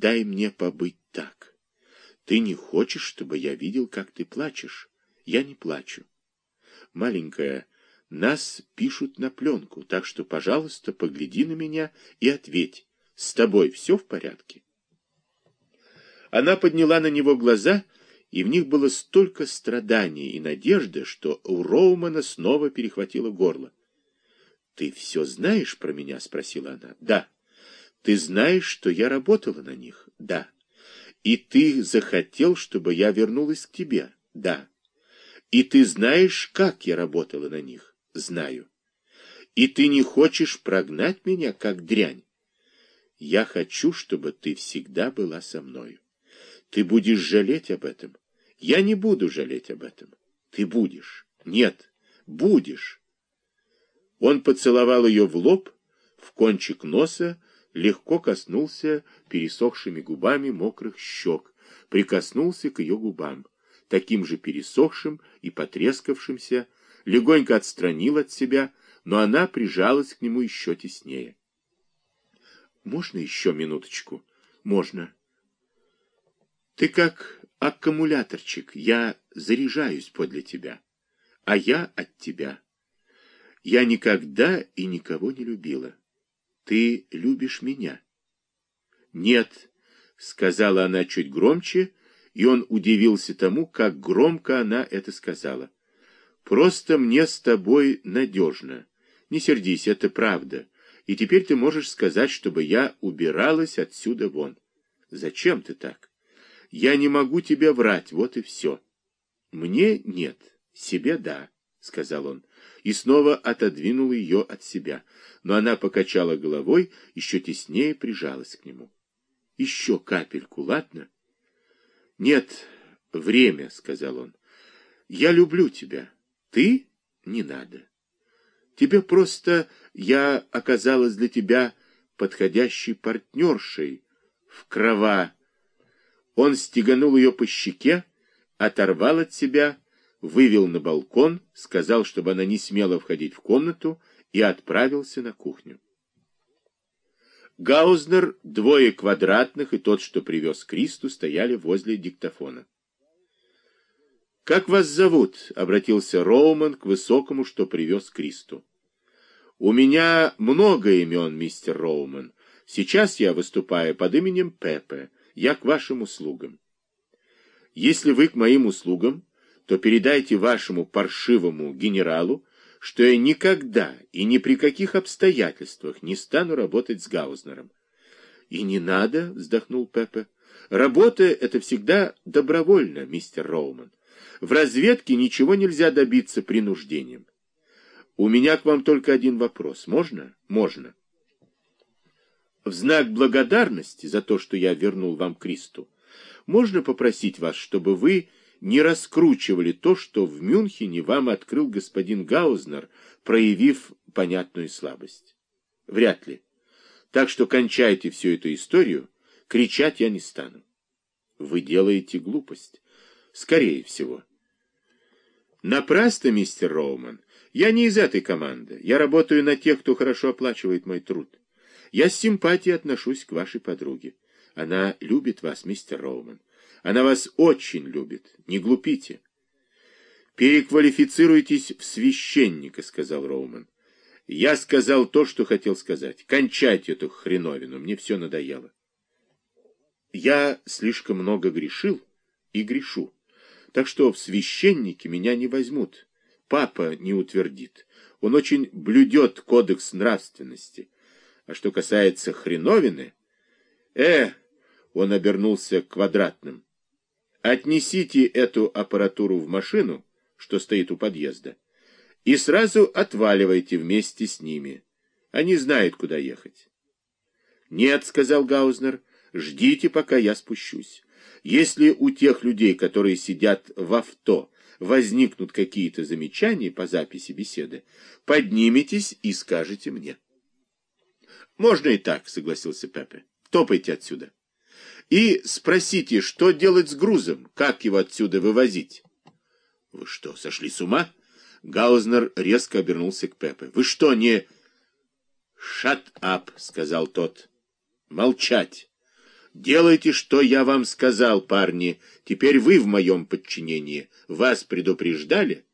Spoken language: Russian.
дай мне побыть так. Ты не хочешь, чтобы я видел, как ты плачешь? Я не плачу. Маленькая, нас пишут на пленку, так что, пожалуйста, погляди на меня и ответь, с тобой все в порядке? Она подняла на него глаза, и в них было столько страданий и надежды, что у Роумана снова перехватило горло. «Ты все знаешь про меня?» — спросила она. «Да». «Ты знаешь, что я работала на них?» «Да». «И ты захотел, чтобы я вернулась к тебе?» «Да». «И ты знаешь, как я работала на них?» «Знаю». «И ты не хочешь прогнать меня, как дрянь?» «Я хочу, чтобы ты всегда была со мною. Ты будешь жалеть об этом. Я не буду жалеть об этом. Ты будешь. Нет, будешь». Он поцеловал ее в лоб, в кончик носа, легко коснулся пересохшими губами мокрых щек, прикоснулся к ее губам, таким же пересохшим и потрескавшимся, легонько отстранил от себя, но она прижалась к нему еще теснее. «Можно еще минуточку?» «Можно». «Ты как аккумуляторчик, я заряжаюсь подле тебя, а я от тебя. Я никогда и никого не любила. Ты любишь меня?» «Нет», — сказала она чуть громче, и он удивился тому, как громко она это сказала. «Просто мне с тобой надежно. Не сердись, это правда. И теперь ты можешь сказать, чтобы я убиралась отсюда вон. Зачем ты так? Я не могу тебе врать, вот и все». «Мне нет, себе да», — сказал он и снова отодвинул ее от себя, но она покачала головой, еще теснее прижалась к нему. «Еще капельку, ладно?» «Нет, время», — сказал он. «Я люблю тебя. Ты? Не надо. Тебе просто я оказалась для тебя подходящей партнершей в крова». Он стеганул ее по щеке, оторвал от себя, вывел на балкон, сказал, чтобы она не смела входить в комнату, и отправился на кухню. Гаузнер, двое квадратных и тот, что привез Кристу, стояли возле диктофона. «Как вас зовут?» — обратился Роуман к высокому, что привез Кристу. «У меня много имен, мистер Роуман. Сейчас я выступаю под именем Пепе. Я к вашим услугам. Если вы к моим услугам, то передайте вашему паршивому генералу, что я никогда и ни при каких обстоятельствах не стану работать с Гаузнером. И не надо, вздохнул Пепе. Работа — это всегда добровольно, мистер Роуман. В разведке ничего нельзя добиться принуждением. У меня к вам только один вопрос. Можно? Можно. В знак благодарности за то, что я вернул вам Кристу, можно попросить вас, чтобы вы не раскручивали то, что в Мюнхене вам открыл господин Гаузнер, проявив понятную слабость. Вряд ли. Так что кончайте всю эту историю, кричать я не стану. Вы делаете глупость. Скорее всего. Напрасно, мистер Роуман. Я не из этой команды. Я работаю на тех, кто хорошо оплачивает мой труд. Я с симпатией отношусь к вашей подруге. Она любит вас, мистер Роуман. Она вас очень любит. Не глупите. Переквалифицируйтесь в священника, сказал Роуман. Я сказал то, что хотел сказать. Кончайте эту хреновину, мне все надоело. Я слишком много грешил и грешу. Так что в священники меня не возьмут. Папа не утвердит. Он очень блюдет кодекс нравственности. А что касается хреновины... Э, он обернулся квадратным. Отнесите эту аппаратуру в машину, что стоит у подъезда, и сразу отваливайте вместе с ними. Они знают, куда ехать. «Нет», — сказал Гаузнер, — «ждите, пока я спущусь. Если у тех людей, которые сидят в авто, возникнут какие-то замечания по записи беседы, подниметесь и скажете мне». «Можно и так», — согласился Пепе. «Топайте отсюда». И спросите, что делать с грузом, как его отсюда вывозить. Вы что, сошли с ума? Гаузнер резко обернулся к Пепе. Вы что, не... Shut up, сказал тот. Молчать. Делайте, что я вам сказал, парни. Теперь вы в моем подчинении. Вас предупреждали?